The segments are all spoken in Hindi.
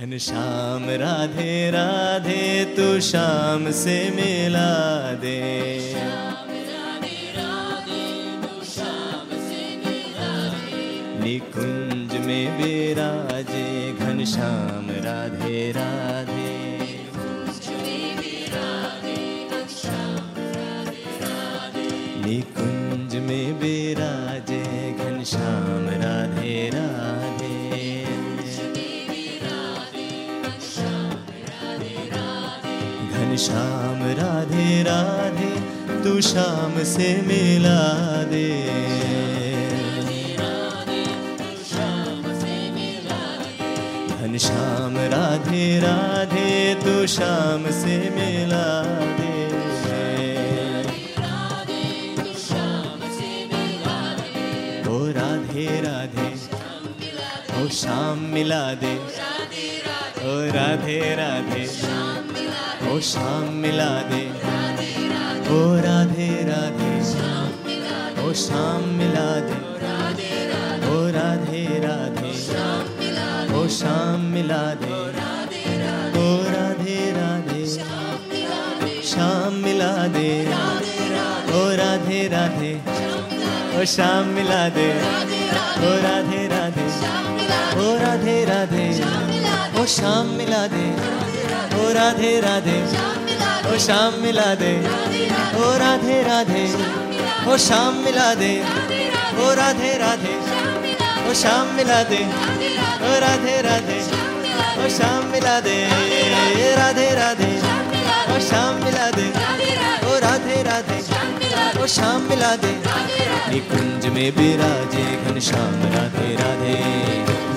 घनश्याम राधे राधे तू श्याम से मिला दे। निकुंज में घन श्याम राधे राधे। घनश्याम राधे राधे, तू श्याम से मिला दे। घन श्याम राधे राधे, तू श्याम से मिला दे। राधे राधे शाम मिला दे। ओ राधे राधे ओ शाम मिला दे। ओ राधे राधे। ओ शाम मिला दे। ओ राधे राधे। ओ शाम मिला दे। ओ राधे राधे। शाम मिला दे। ओ राधे राधे। ओ शाम मिला दे। ओ राधे राधे। ओ राधे राधे। ओ शाम मिला दे। ओ राधे राधे। ओ शाम मिला दे। ओ राधे राधे। ओ शाम मिला दे। ओ राधे राधे। ओ शाम मिला दे। ओ राधे राधे। ओ शाम मिला दे। राधे राधे। ओ शाम मिला दे। ओ राधे राधे। ओ शाम मिला दे। निकुंज में विराजे घनश्याम राधे राधे।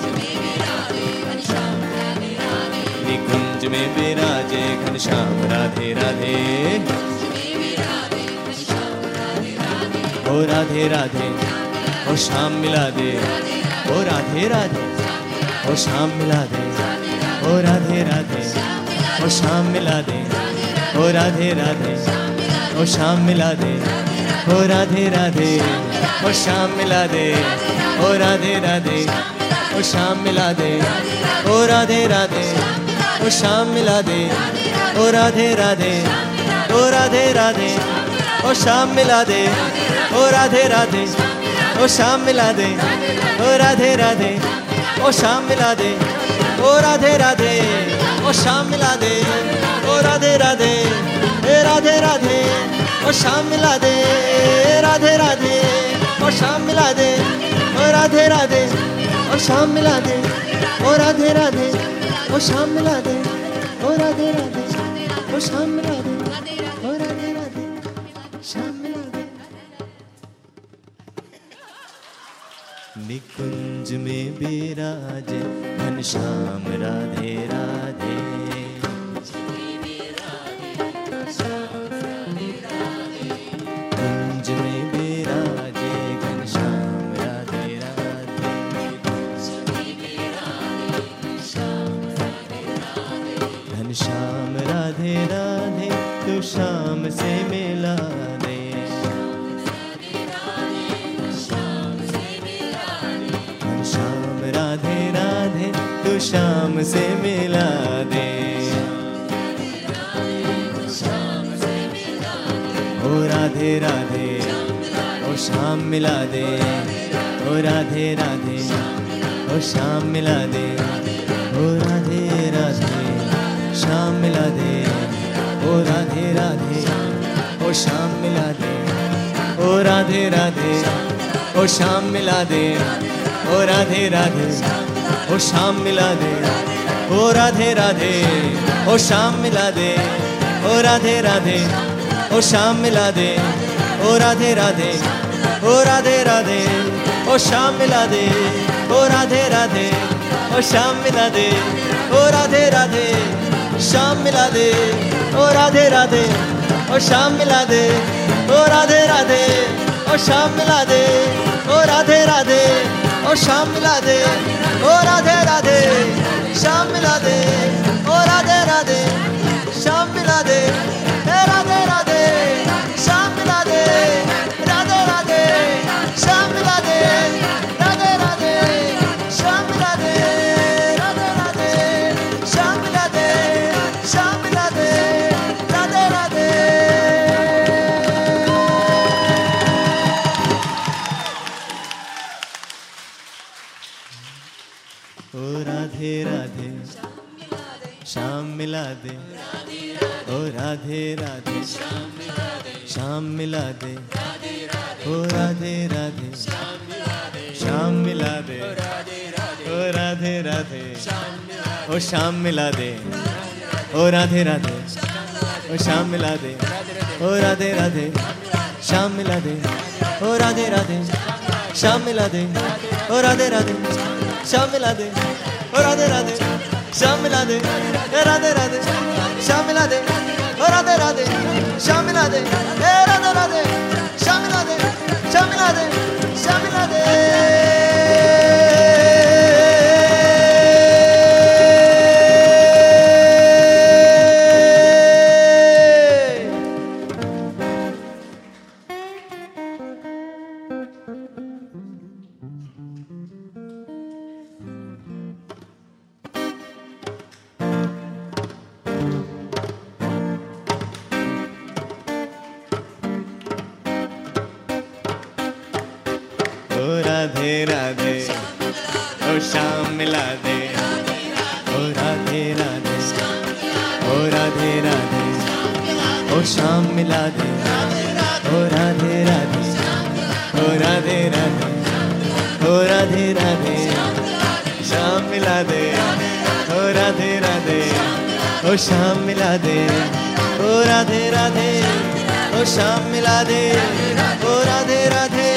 में विराजे घनश्याम राधे राधे। ओ राधे राधे। ओ शाम मिला दे। ओ राधे राधे। ओ शाम मिला दे। ओ राधे राधे। ओ शाम मिला दे। ओ राधे राधे। ओ शाम मिला दे। ओ राधे राधे। ओ शाम मिला दे। ओ राधे राधे। ओ शाम मिला दे। ओ राधे राधे। ओ शाम मिला दे ओ राधे राधे ओ राधे राधे ओ शाम मिला दे ओ राधे राधे ओ शाम मिला दे ओ राधे राधे ओ शाम मिला दे ओ राधे राधे ओ शाम मिला दे ओ राधे राधे ए राधे राधे ओ शाम मिला दे राधे राधे ओ शाम मिला दे ओ राधे राधे ओ शाम मिला दे ओ राधे राधे ओ शाम मिला दे ओ राधे राधे ओ शाम मिला दे ओ राधे राधे शाम मिला दे निकुंज में विराजे घनश्याम राधे राधे। शाम से मिला दे। ओ राधे राधे, ओ शाम मिला दे। ओ राधे राधे, ओ शाम मिला दे। ओ राधे राधे, शाम मिला दे। ओ राधे राधे, ओ शाम मिला दे। ओ राधे राधे, ओ शाम मिला दे। ओ राधे राधे ओ शाम मिला दे ओ राधे राधे ओ शाम मिला दे ओ राधे राधे ओ शाम मिला दे ओ राधे राधे ओ राधे राधे ओ शाम मिला दे ओ राधे राधे ओ शाम मिला दे ओ राधे राधे शाम मिला दे ओ राधे राधे ओ शाम मिला दे ओ राधे राधे ओ शाम मिला दे ओ राधे राधे ओ शाम मिला दे। ओ राधे राधे, शाम मिला दे। ओ राधे राधे, शाम मिला दे। ओ राधे राधे। शाम मिला दे। ओ राधे राधे। शाम मिला दे। ओ राधे राधे। शाम मिला दे। ओ राधे राधे। ओ शाम मिला दे। ओ राधे राधे। ओ शाम मिला दे। ओ राधे राधे। शाम मिला दे। ओ राधे राधे। शाम मिला दे। ओ राधे राधे। शाम मिला दे ए राधे राधे शाम मिला दे शाम मिला दे शाम मिला राधे राधे। ओ मिला दे ओ राधे राधे। ओ राधे राधे। ओ शाम मिला दे ओ राधे राधे। ओ राधे राधे। ओ राधे राधे। शाम मिला दे ओ राधे राधे। ओ शाम मिला दे ओ राधे राधे।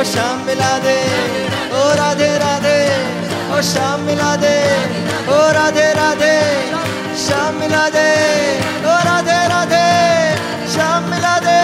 ओ शाम मिला दे ओ राधे राधे ओ शाम मिला दे ओ राधे राधे शाम मिला दे ओ राधे राधे शाम मिला दे